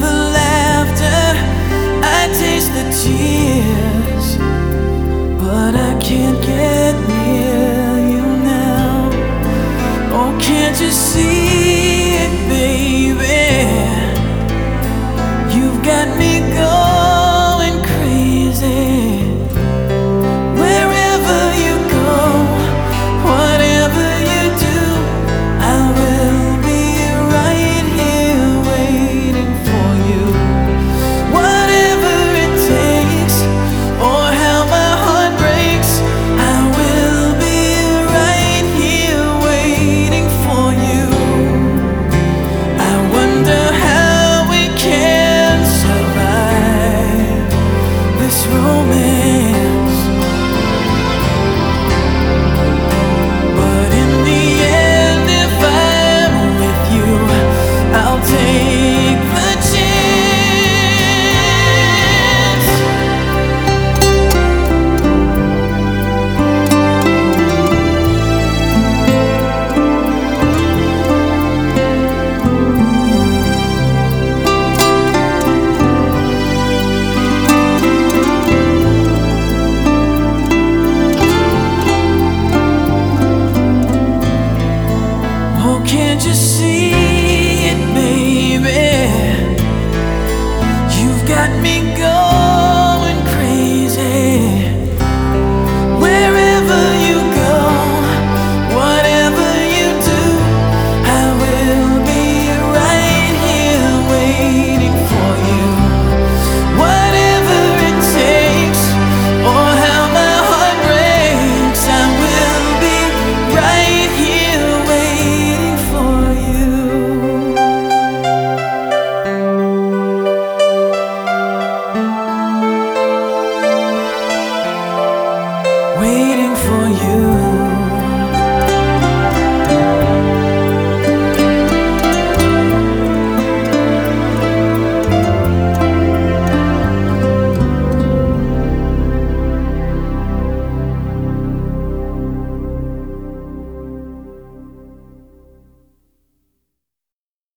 the laughter, I taste the tears, but I can't get near you now. Oh, can't you see it, baby? You've got me going See it, baby? You've got me going.